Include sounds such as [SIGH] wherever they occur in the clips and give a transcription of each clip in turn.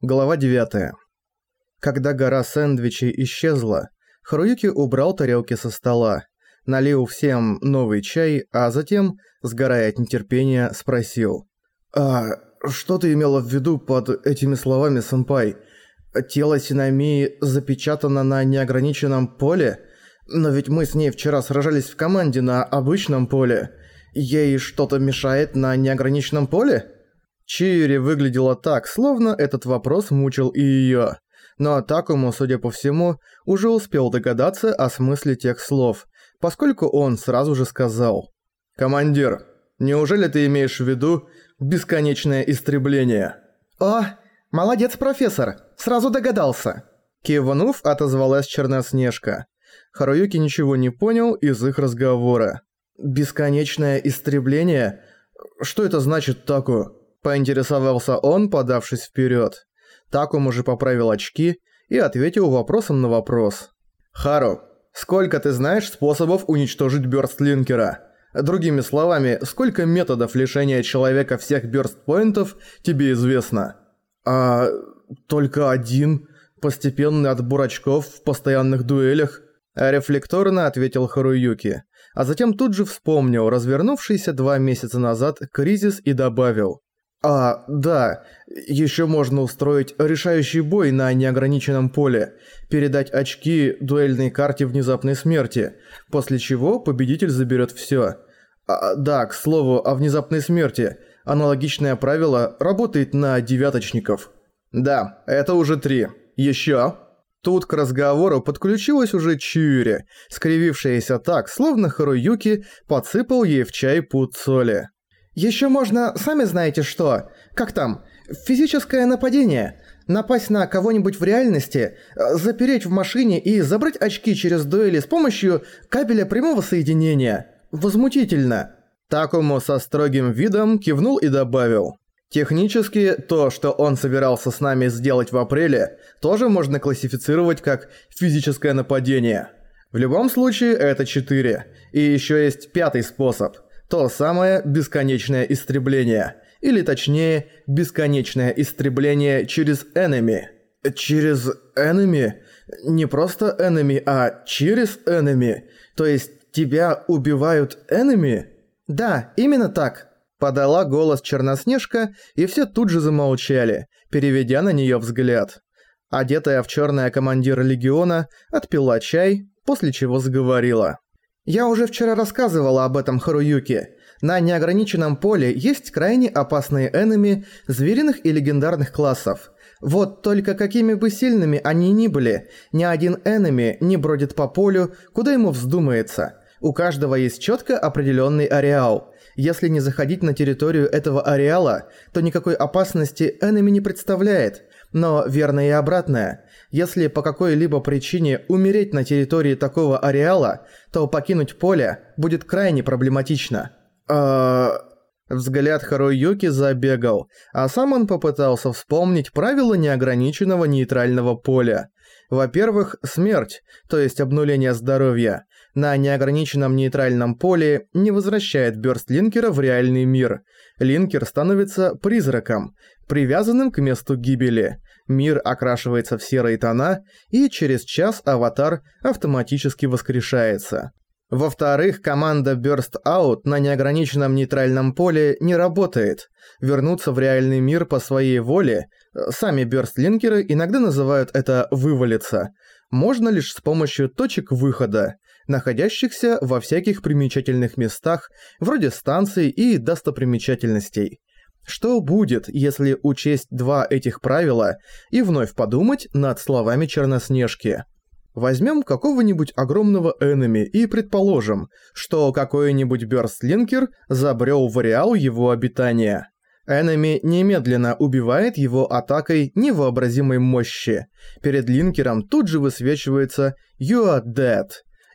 Глава 9. Когда гора сэндвичей исчезла, Харуюки убрал тарелки со стола, налил всем новый чай, а затем, сгорая от нетерпения, спросил. «А что ты имела в виду под этими словами, сэмпай? Тело Синамии запечатано на неограниченном поле? Но ведь мы с ней вчера сражались в команде на обычном поле. Ей что-то мешает на неограниченном поле?» Чиури выглядела так, словно этот вопрос мучил и её. Но Такому, судя по всему, уже успел догадаться о смысле тех слов, поскольку он сразу же сказал. «Командир, неужели ты имеешь в виду бесконечное истребление?» «О, молодец, профессор, сразу догадался!» Кивнув, отозвалась Черноснежка. Харуюки ничего не понял из их разговора. «Бесконечное истребление? Что это значит, Таку?» Поинтересовался он, подавшись вперед. Такому же поправил очки и ответил вопросом на вопрос. «Хару, сколько ты знаешь способов уничтожить бёрстлинкера? Другими словами, сколько методов лишения человека всех бёрстпоинтов тебе известно?» «А... только один. Постепенный отбор очков в постоянных дуэлях». Рефлекторно ответил Харуюки, а затем тут же вспомнил развернувшийся два месяца назад кризис и добавил. А, да, еще можно устроить решающий бой на неограниченном поле, передать очки дуэльной карте внезапной смерти, после чего победитель заберет все. А, да, к слову, о внезапной смерти. Аналогичное правило работает на девяточников. Да, это уже три. Еще. Тут к разговору подключилась уже Чьюри, скривившаяся так, словно Харуюки подсыпал ей в чай пуд соли. Еще можно, сами знаете что, как там, физическое нападение. Напасть на кого-нибудь в реальности, э, запереть в машине и забрать очки через дуэли с помощью кабеля прямого соединения. Возмутительно. Такому со строгим видом кивнул и добавил. Технически, то, что он собирался с нами сделать в апреле, тоже можно классифицировать как физическое нападение. В любом случае, это 4. И еще есть пятый способ – то самое бесконечное истребление. Или точнее, бесконечное истребление через enemy. Через enemy? Не просто enemy, а через enemy? То есть тебя убивают enemy? Да, именно так. Подала голос Черноснежка, и все тут же замолчали, переведя на нее взгляд. Одетая в черное командир легиона отпила чай, после чего заговорила. Я уже вчера рассказывала об этом Харуюке. На неограниченном поле есть крайне опасные энеми звериных и легендарных классов. Вот только какими бы сильными они ни были, ни один энеми не бродит по полю, куда ему вздумается. У каждого есть четко определенный ареал. Если не заходить на территорию этого ареала, то никакой опасности энеми не представляет. Но верно и обратное. Если по какой-либо причине умереть на территории такого ареала, то покинуть поле будет крайне проблематично. А... Взгляд Харуюки забегал, а сам он попытался вспомнить правила неограниченного нейтрального поля. Во-первых, смерть, то есть обнуление здоровья, на неограниченном нейтральном поле не возвращает бёрст линкера в реальный мир. Линкер становится призраком, привязанным к месту гибели. Мир окрашивается в серые тона, и через час аватар автоматически воскрешается. Во-вторых, команда Burst Out на неограниченном нейтральном поле не работает. Вернуться в реальный мир по своей воле, сами Burst-линкеры иногда называют это «вывалиться», можно лишь с помощью точек выхода, находящихся во всяких примечательных местах, вроде станций и достопримечательностей. Что будет, если учесть два этих правила и вновь подумать над словами Черноснежки? Возьмем какого-нибудь огромного энеми и предположим, что какой-нибудь бёрстлинкер забрел в ареал его обитания. Энеми немедленно убивает его атакой невообразимой мощи. Перед линкером тут же высвечивается «You are dead»,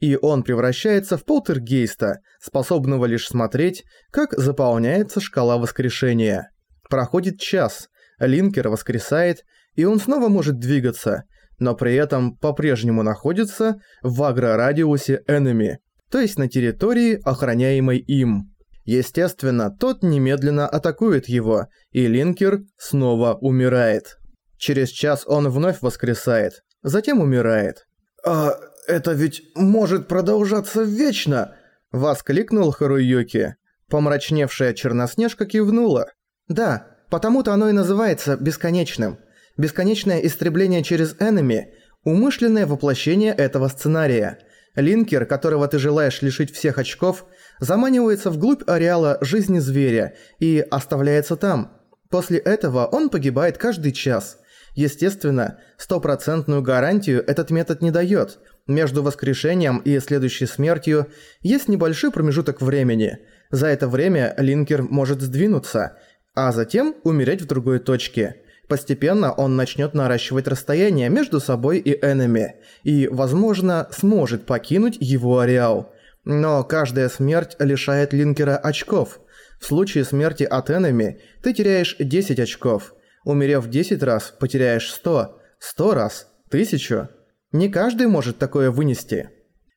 и он превращается в полтергейста, способного лишь смотреть, как заполняется шкала воскрешения. Проходит час, линкер воскресает, и он снова может двигаться, но при этом по-прежнему находится в агрорадиусе enemy, то есть на территории, охраняемой им. Естественно, тот немедленно атакует его, и линкер снова умирает. Через час он вновь воскресает, затем умирает. «А это ведь может продолжаться вечно!» – воскликнул Харуюки. Помрачневшая Черноснежка кивнула. «Да, потому-то оно и называется бесконечным. Бесконечное истребление через энеми – умышленное воплощение этого сценария. Линкер, которого ты желаешь лишить всех очков, заманивается вглубь ареала жизни зверя и оставляется там. После этого он погибает каждый час. Естественно, стопроцентную гарантию этот метод не дает. Между воскрешением и следующей смертью есть небольшой промежуток времени. За это время линкер может сдвинуться, а затем умереть в другой точке. Постепенно он начнет наращивать расстояние между собой и энеми, и, возможно, сможет покинуть его ареал. Но каждая смерть лишает линкера очков. В случае смерти от энеми ты теряешь 10 очков. Умерев 10 раз, потеряешь 100, 100 раз, 1000. Не каждый может такое вынести.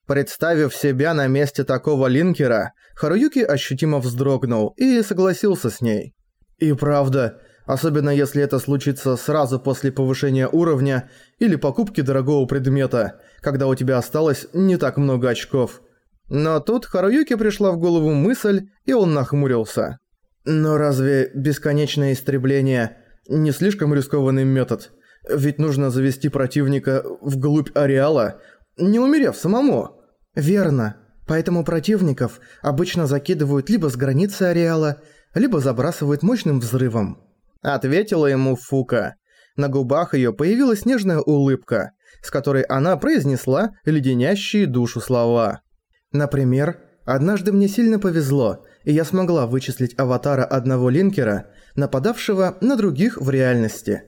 Представив себя на месте такого линкера, Харуюки ощутимо вздрогнул и согласился с ней. И правда, особенно если это случится сразу после повышения уровня или покупки дорогого предмета, когда у тебя осталось не так много очков. Но тут Харуюке пришла в голову мысль, и он нахмурился. Но разве бесконечное истребление не слишком рискованный метод? Ведь нужно завести противника вглубь ареала, не умерев самому. Верно. Поэтому противников обычно закидывают либо с границы ареала, либо забрасывают мощным взрывом. Ответила ему Фука. На губах её появилась нежная улыбка, с которой она произнесла леденящие душу слова. Например, однажды мне сильно повезло, и я смогла вычислить аватара одного линкера, нападавшего на других в реальности.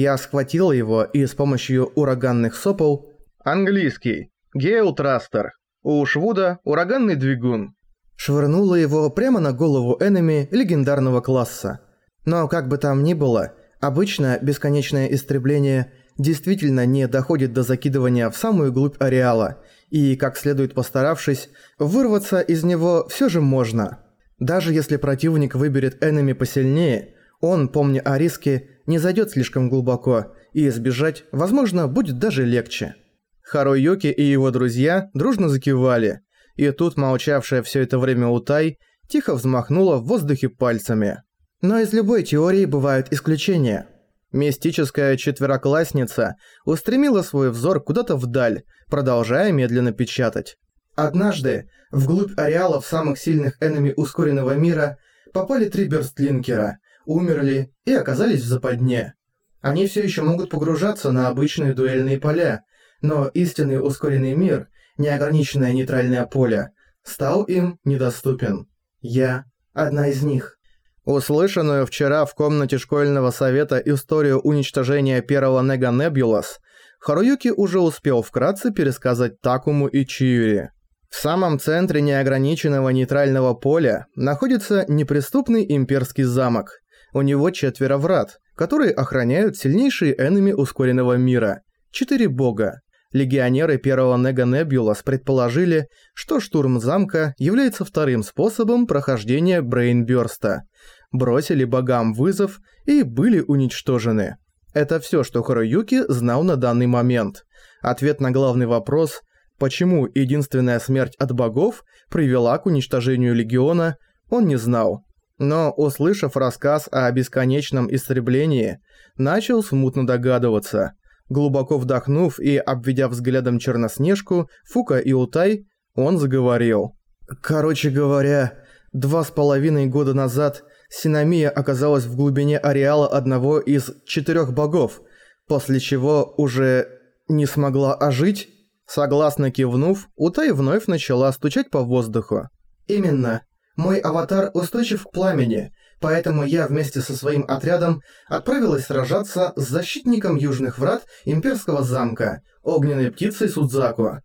Я схватила его и с помощью ураганных сопол... Английский. Гейл Трастер. У Швуда ураганный двигун. Швырнула его прямо на голову энеми легендарного класса. Но как бы там ни было, обычно бесконечное истребление действительно не доходит до закидывания в самую глубь ареала, и, как следует постаравшись, вырваться из него все же можно. Даже если противник выберет энеми посильнее, он, помня о риске, не зайдет слишком глубоко, и избежать, возможно, будет даже легче. Харуюки и его друзья дружно закивали, и тут молчавшая все это время Утай тихо взмахнула в воздухе пальцами. Но из любой теории бывают исключения. Мистическая четвероклассница устремила свой взор куда-то вдаль, продолжая медленно печатать. Однажды, вглубь ареалов самых сильных энеми ускоренного мира, попали три бёрстлинкера, умерли и оказались в западне. Они все еще могут погружаться на обычные дуэльные поля, но истинный ускоренный мир, неограниченное нейтральное поле, стал им недоступен. Я одна из них. Услышанную вчера в комнате школьного совета историю уничтожения первого Нега Небулас, Харуюки уже успел вкратце пересказать Такуму и Чиюри. В самом центре неограниченного нейтрального поля находится неприступный имперский замок. У него четверо врат, которые охраняют сильнейшие энеми ускоренного мира. Четыре бога. Легионеры первого Нега Небулас предположили, что штурм замка является вторым способом прохождения Брейнбёрста – бросили богам вызов и были уничтожены. Это все, что Харуюки знал на данный момент. Ответ на главный вопрос, почему единственная смерть от богов привела к уничтожению Легиона, он не знал. Но, услышав рассказ о бесконечном истреблении, начал смутно догадываться. Глубоко вдохнув и обведя взглядом Черноснежку, Фука и Утай, он заговорил. «Короче говоря, два с половиной года назад Синамия оказалась в глубине ареала одного из четырех богов, после чего уже не смогла ожить. Согласно кивнув, Утай вновь начала стучать по воздуху. «Именно. Мой аватар устойчив к пламени, поэтому я вместе со своим отрядом отправилась сражаться с защитником Южных Врат Имперского замка, огненной птицей Судзаку.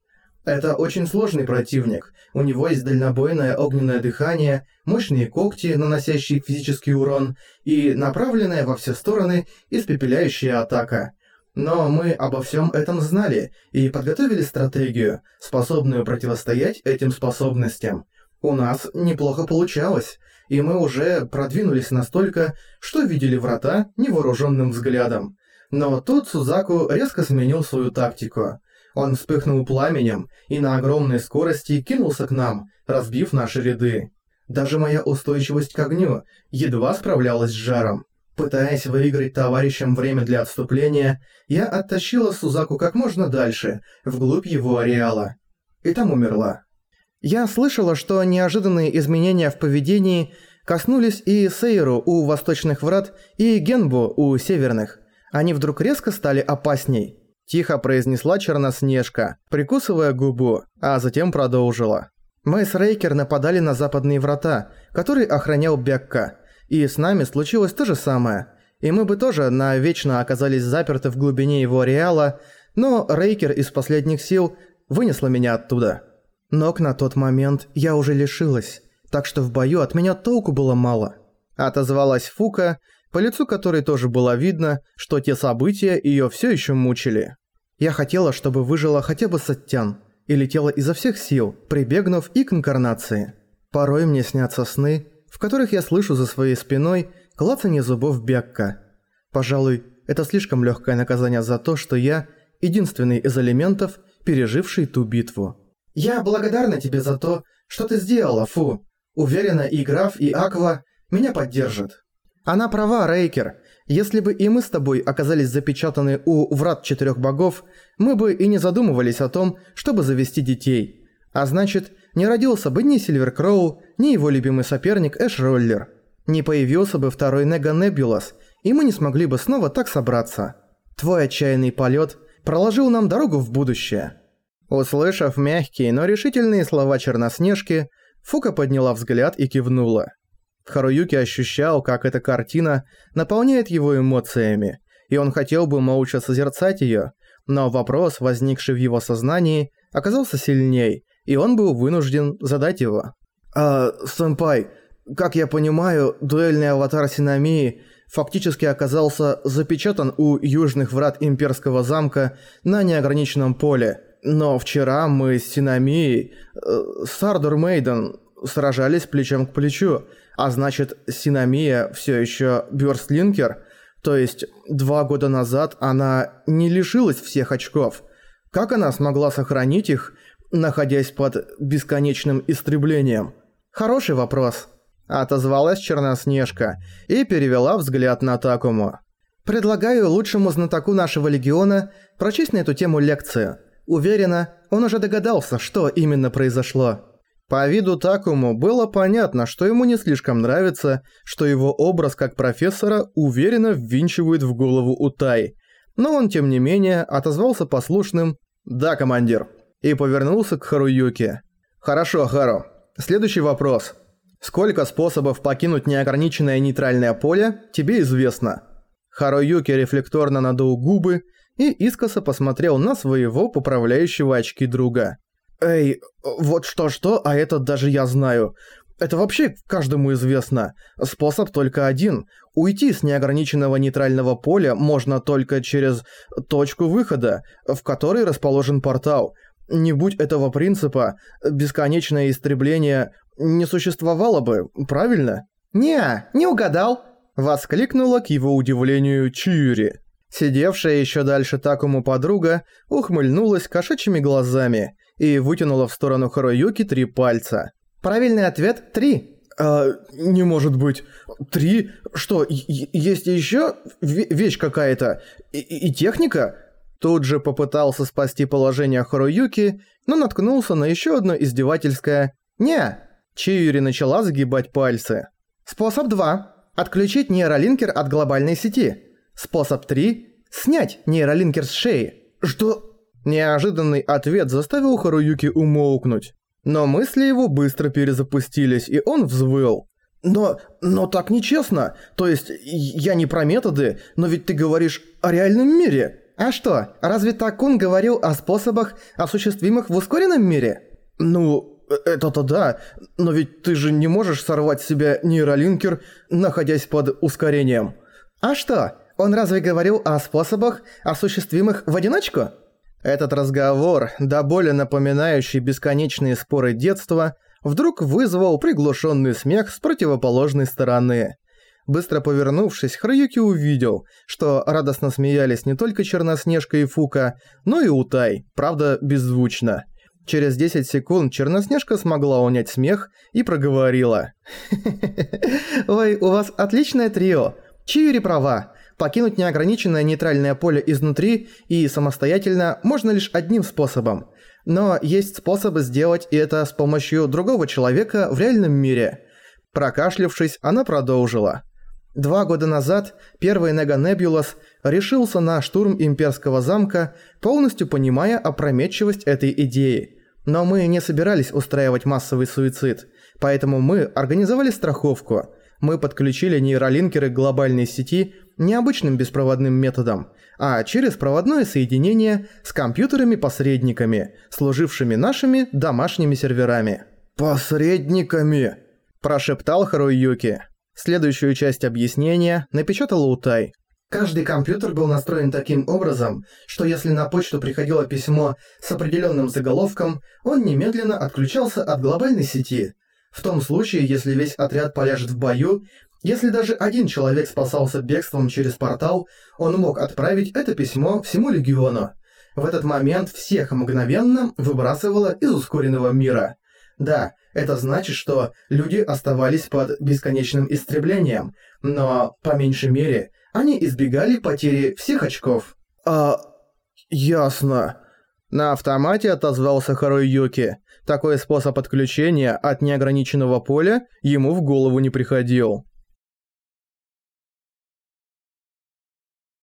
Это очень сложный противник. У него есть дальнобойное огненное дыхание, мощные когти, наносящие физический урон, и направленная во все стороны испепеляющая атака. Но мы обо всем этом знали и подготовили стратегию, способную противостоять этим способностям. У нас неплохо получалось, и мы уже продвинулись настолько, что видели врата невооруженным взглядом. Но тут Сузаку резко сменил свою тактику. Он вспыхнул пламенем и на огромной скорости кинулся к нам, разбив наши ряды. Даже моя устойчивость к огню едва справлялась с жаром. Пытаясь выиграть товарищам время для отступления, я оттащила Сузаку как можно дальше, вглубь его ареала. И там умерла. Я слышала, что неожиданные изменения в поведении коснулись и Сейру у восточных врат, и Генбу у северных. Они вдруг резко стали опасней. Тихо произнесла Черноснежка, прикусывая губу, а затем продолжила. Мы с Рейкер нападали на западные врата, которые охранял Бекка. И с нами случилось то же самое. И мы бы тоже навечно оказались заперты в глубине его ареала, но Рейкер из последних сил вынесла меня оттуда. Ног на тот момент я уже лишилась, так что в бою от меня толку было мало. Отозвалась Фука, по лицу которой тоже было видно, что те события её всё ещё мучили. Я хотела, чтобы выжила хотя бы Саттян, и летела изо всех сил, прибегнув и к инкарнации. Порой мне снятся сны, в которых я слышу за своей спиной клацанье зубов Бекка. Пожалуй, это слишком легкое наказание за то, что я – единственный из элементов, переживший ту битву. «Я благодарна тебе за то, что ты сделала, Фу. Уверена, и Граф, и Аква меня поддержат». Она права, Рейкер. Если бы и мы с тобой оказались запечатаны у врат четырех богов, мы бы и не задумывались о том, чтобы завести детей. А значит, не родился бы ни Сильвер Кроу, ни его любимый соперник Эш Роллер. Не появился бы второй Нега Небулас, и мы не смогли бы снова так собраться. Твой отчаянный полет проложил нам дорогу в будущее». Услышав мягкие, но решительные слова Черноснежки, Фука подняла взгляд и кивнула. Харуюки ощущал, как эта картина наполняет его эмоциями, и он хотел бы молча созерцать её, но вопрос, возникший в его сознании, оказался сильней, и он был вынужден задать его. «А, сэмпай, как я понимаю, дуэльный аватар Синамии фактически оказался запечатан у южных врат Имперского замка на неограниченном поле, но вчера мы с Синамией, э, Сардур Мейден, сражались плечом к плечу, а значит, Синамия все еще бёрстлинкер, то есть два года назад она не лишилась всех очков. Как она смогла сохранить их, находясь под бесконечным истреблением? Хороший вопрос. Отозвалась Черноснежка и перевела взгляд на Такому. Предлагаю лучшему знатоку нашего легиона прочесть на эту тему лекцию. Уверена, он уже догадался, что именно произошло. По виду Такому было понятно, что ему не слишком нравится, что его образ как профессора уверенно ввинчивает в голову Утай. Но он, тем не менее, отозвался послушным «Да, командир», и повернулся к Харуюке. «Хорошо, Хару. Следующий вопрос. Сколько способов покинуть неограниченное нейтральное поле, тебе известно?» Харуюки рефлекторно надул губы и искоса посмотрел на своего поправляющего очки друга. «Эй, вот что-что, а этот даже я знаю. Это вообще каждому известно. Способ только один. Уйти с неограниченного нейтрального поля можно только через точку выхода, в которой расположен портал. Не будь этого принципа, бесконечное истребление не существовало бы, правильно? «Не, не угадал!» – воскликнула к его удивлению Чиури. Сидевшая еще дальше Такому подруга ухмыльнулась кошачьими глазами и вытянула в сторону Харуюки три пальца. «Правильный ответ – три!» «А, не может быть. Три? Что, есть еще вещь какая-то? И, и техника?» Тут же попытался спасти положение Харуюки, но наткнулся на еще одно издевательское «Не». Чиури начала загибать пальцы. Способ 2. Отключить нейролинкер от глобальной сети. Способ 3. Снять нейролинкер с шеи. Что? Неожиданный ответ заставил Харуюки умолкнуть. Но мысли его быстро перезапустились, и он взвыл. «Но... но так нечестно. То есть, я не про методы, но ведь ты говоришь о реальном мире». «А что, разве Такун говорил о способах, осуществимых в ускоренном мире?» «Ну, это-то да, но ведь ты же не можешь сорвать с себя нейролинкер, находясь под ускорением». «А что, он разве говорил о способах, осуществимых в одиночку?» Этот разговор, до боли напоминающий бесконечные споры детства, вдруг вызвал приглушенный смех с противоположной стороны. Быстро повернувшись, Харуюки увидел, что радостно смеялись не только Черноснежка и Фука, но и Утай, правда беззвучно. Через 10 секунд Черноснежка смогла унять смех и проговорила. [LAUGHS] «Ой, у вас отличное трио. Чиури права. Покинуть неограниченное нейтральное поле изнутри и самостоятельно можно лишь одним способом. Но есть способы сделать это с помощью другого человека в реальном мире». Прокашлявшись, она продолжила. Два года назад первый Нега Небулас решился на штурм имперского замка, полностью понимая опрометчивость этой идеи. Но мы не собирались устраивать массовый суицид, поэтому мы организовали страховку. Мы подключили нейролинкеры глобальной сети необычным беспроводным методом, а через проводное соединение с компьютерами-посредниками, служившими нашими домашними серверами. «Посредниками!» – прошептал Харуюки. Следующую часть объяснения напечатал Утай. Каждый компьютер был настроен таким образом, что если на почту приходило письмо с определенным заголовком, он немедленно отключался от глобальной сети. В том случае, если весь отряд поляжет в бою, если даже один человек спасался бегством через портал, он мог отправить это письмо всему легиону. В этот момент всех мгновенно выбрасывало из ускоренного мира. Да, это значит, что люди оставались под бесконечным истреблением, но, по меньшей мере, они избегали потери всех очков. «А... ясно». На автомате отозвался Харуюки. Такой способ отключения от неограниченного поля ему в голову не приходил.